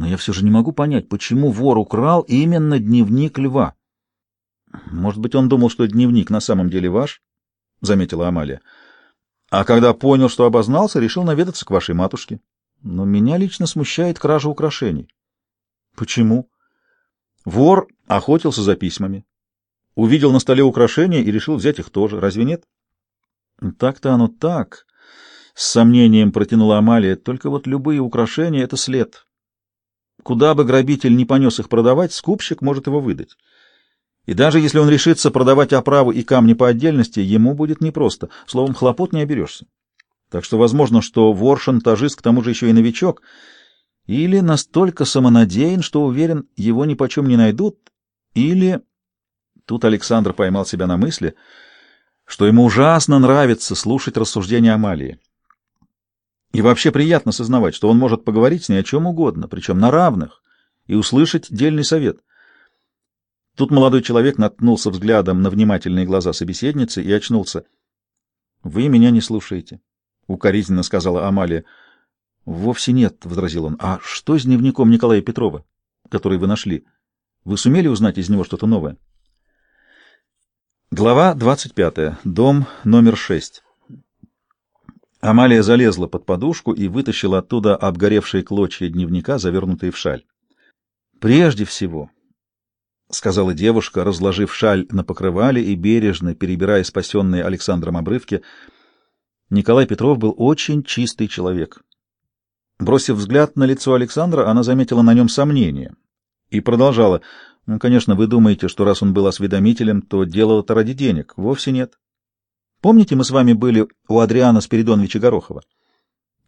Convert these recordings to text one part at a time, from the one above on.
Но я все же не могу понять, почему вор украл именно дневник льва. Может быть, он думал, что дневник на самом деле ваш? — заметила Амалия. А когда понял, что обознался, решил наведаться к вашей матушке. Но меня лично смущает кража украшений. Почему? Вор охотился за письмами. Увидел на столе украшения и решил взять их тоже. Разве нет? Так-то оно так. С сомнением протянула Амалия. Только вот любые украшения — это след. Куда бы грабитель не понес их продавать, скупщик может его выдать. И даже если он решится продавать оправу и камни по отдельности, ему будет непросто. Словом, хлопот не оберешься. Так что возможно, что вор-шантажист к тому же еще и новичок, или настолько самонадеян, что уверен, его ни почем не найдут, или... Тут Александр поймал себя на мысли, что ему ужасно нравится слушать рассуждения Амалии. И вообще приятно сознавать, что он может поговорить с ней о чем угодно, причем на равных, и услышать дельный совет — Тут молодой человек наткнулся взглядом на внимательные глаза собеседницы и очнулся. — Вы меня не слушаете, — укоризненно сказала Амалия. — Вовсе нет, — возразил он. — А что с дневником Николая Петрова, который вы нашли? Вы сумели узнать из него что-то новое? Глава двадцать пятая. Дом номер шесть. Амалия залезла под подушку и вытащила оттуда обгоревшие клочья дневника, завернутые в шаль. Прежде всего, — сказала девушка, разложив шаль на покрывале и бережно перебирая спасенные Александром обрывки. Николай Петров был очень чистый человек. Бросив взгляд на лицо Александра, она заметила на нем сомнение и продолжала. «Ну, конечно, вы думаете, что раз он был осведомителем, то делал это ради денег. Вовсе нет. Помните, мы с вами были у Адриана Спиридоновича Горохова?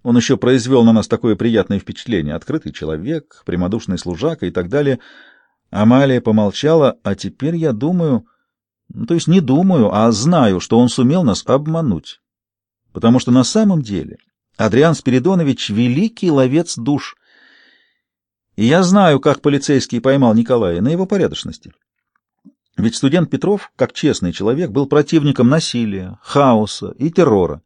Он еще произвел на нас такое приятное впечатление. Открытый человек, прямодушный служака и так далее — Амалия помолчала, а теперь я думаю, ну, то есть не думаю, а знаю, что он сумел нас обмануть. Потому что на самом деле Адриан Спиридонович — великий ловец душ. И я знаю, как полицейский поймал Николая на его порядочности. Ведь студент Петров, как честный человек, был противником насилия, хаоса и террора.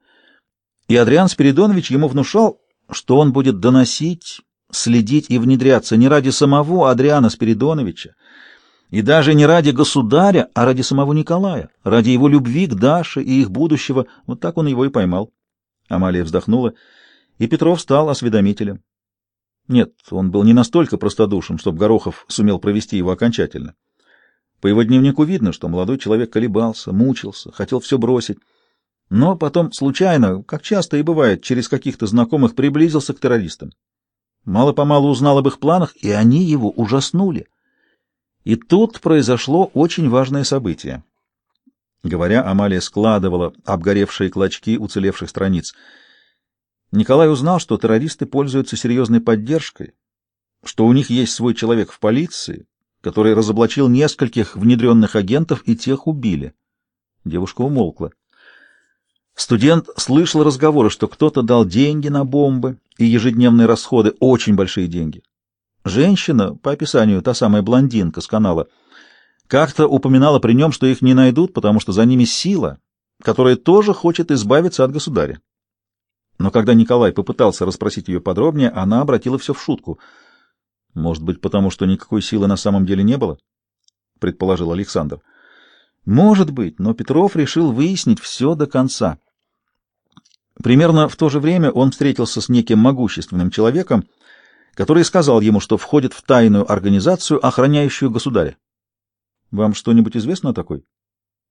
И Адриан Спиридонович ему внушал, что он будет доносить, следить и внедряться не ради самого Адриана Спиридоновича, и даже не ради государя, а ради самого Николая, ради его любви к Даше и их будущего. Вот так он его и поймал. Амалия вздохнула, и Петров стал осведомителем. Нет, он был не настолько простодушен, чтобы Горохов сумел провести его окончательно. По его дневнику видно, что молодой человек колебался, мучился, хотел все бросить, но потом случайно, как часто и бывает, через каких-то знакомых приблизился к террористам. Мало-помалу узнал об их планах, и они его ужаснули. И тут произошло очень важное событие. Говоря, Амалия складывала обгоревшие клочки уцелевших страниц. Николай узнал, что террористы пользуются серьезной поддержкой, что у них есть свой человек в полиции, который разоблачил нескольких внедренных агентов, и тех убили. Девушка умолкла. Студент слышал разговоры, что кто-то дал деньги на бомбы и ежедневные расходы, очень большие деньги. Женщина, по описанию та самая блондинка с канала, как-то упоминала при нем, что их не найдут, потому что за ними сила, которая тоже хочет избавиться от государя. Но когда Николай попытался расспросить ее подробнее, она обратила все в шутку. «Может быть, потому что никакой силы на самом деле не было?» — предположил Александр. «Может быть, но Петров решил выяснить все до конца». Примерно в то же время он встретился с неким могущественным человеком, который сказал ему, что входит в тайную организацию, охраняющую государя. Вам что-нибудь известно о такой?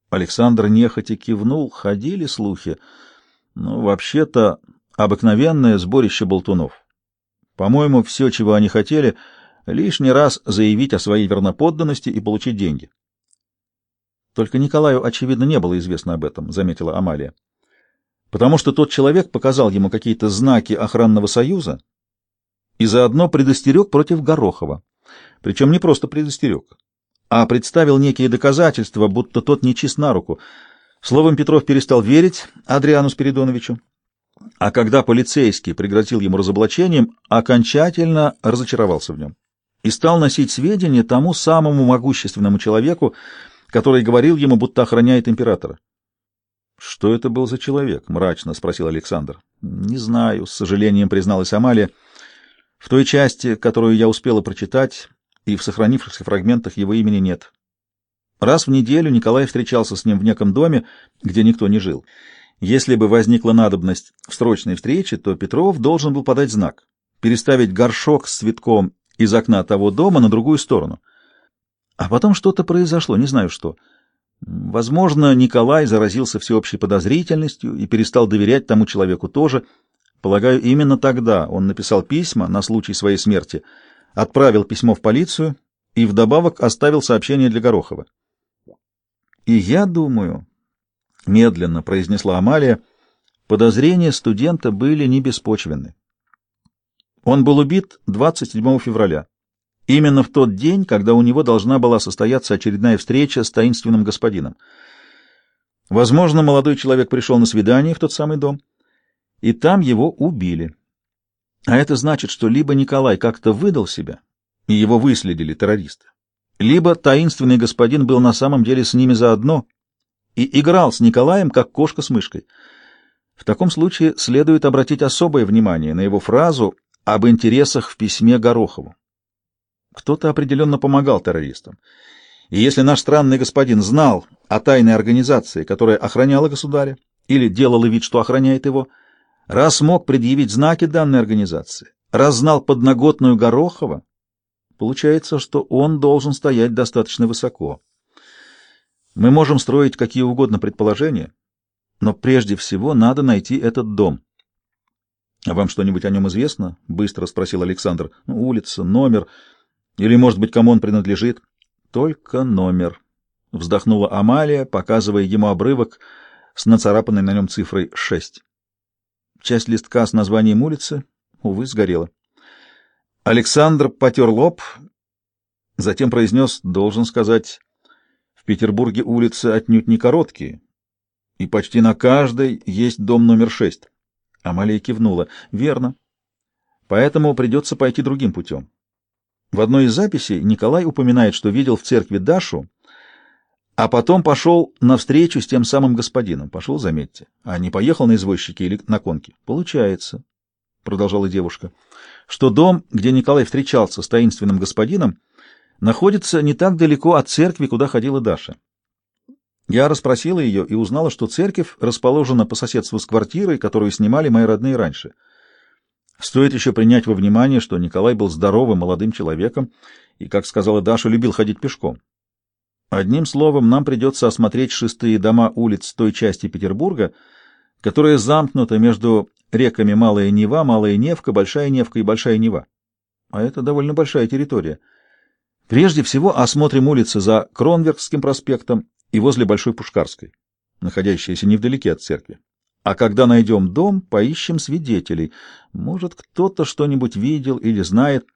Александр нехотя кивнул, ходили слухи. Ну, вообще-то, обыкновенное сборище болтунов. По-моему, все, чего они хотели, лишний раз заявить о своей верноподданности и получить деньги. Только Николаю, очевидно, не было известно об этом, заметила Амалия потому что тот человек показал ему какие-то знаки охранного союза и заодно предостерег против Горохова. Причем не просто предостерег, а представил некие доказательства, будто тот не чист на руку. Словом, Петров перестал верить Адриану Спиридоновичу, а когда полицейский пригрозил ему разоблачением, окончательно разочаровался в нем и стал носить сведения тому самому могущественному человеку, который говорил ему, будто охраняет императора. Что это был за человек? мрачно спросил Александр. Не знаю, с сожалением призналась Амалия. В той части, которую я успела прочитать, и в сохранившихся фрагментах его имени нет. Раз в неделю Николай встречался с ним в неком доме, где никто не жил. Если бы возникла надобность в срочной встрече, то Петров должен был подать знак, переставить горшок с цветком из окна того дома на другую сторону. А потом что-то произошло, не знаю что. Возможно, Николай заразился всеобщей подозрительностью и перестал доверять тому человеку тоже. Полагаю, именно тогда он написал письма на случай своей смерти, отправил письмо в полицию и вдобавок оставил сообщение для Горохова. И я думаю, — медленно произнесла Амалия, — подозрения студента были не беспочвенны. Он был убит 27 февраля, именно в тот день, когда у него должна была состояться очередная встреча с таинственным господином. Возможно, молодой человек пришел на свидание в тот самый дом, и там его убили. А это значит, что либо Николай как-то выдал себя, и его выследили террористы, либо таинственный господин был на самом деле с ними заодно и играл с Николаем, как кошка с мышкой. В таком случае следует обратить особое внимание на его фразу об интересах в письме Горохову. Кто-то определенно помогал террористам. И если наш странный господин знал о тайной организации, которая охраняла государя, или делала вид, что охраняет его, раз мог предъявить знаки данной организации, раз знал подноготную Горохова, получается, что он должен стоять достаточно высоко. Мы можем строить какие угодно предположения, но прежде всего надо найти этот дом. — А вам что-нибудь о нем известно? — быстро спросил Александр. Ну, — Улица, номер, или, может быть, кому он принадлежит? — Только номер, — вздохнула Амалия, показывая ему обрывок с нацарапанной на нем цифрой шесть. Часть листка с названием улицы, увы, сгорела. Александр потер лоб, затем произнес, должен сказать, Петербурге улицы отнюдь не короткие, и почти на каждой есть дом номер шесть. Амалия кивнула. Верно. Поэтому придется пойти другим путем. В одной из записей Николай упоминает, что видел в церкви Дашу, а потом пошел на встречу с тем самым господином. Пошел, заметьте, а не поехал на извозчике или на конке. Получается, — продолжала девушка, — что дом, где Николай встречался с таинственным господином, находится не так далеко от церкви, куда ходила Даша. Я расспросила ее и узнала, что церковь расположена по соседству с квартирой, которую снимали мои родные раньше. Стоит еще принять во внимание, что Николай был здоровым молодым человеком и, как сказала Даша, любил ходить пешком. Одним словом, нам придется осмотреть шестые дома улиц той части Петербурга, которая замкнута между реками Малая Нева, Малая Невка, Большая Невка и Большая Нева. А это довольно большая территория. Прежде всего осмотрим улицы за Кронверкским проспектом и возле Большой Пушкарской, находящиеся невдалеке от церкви. А когда найдем дом, поищем свидетелей. Может, кто-то что-нибудь видел или знает.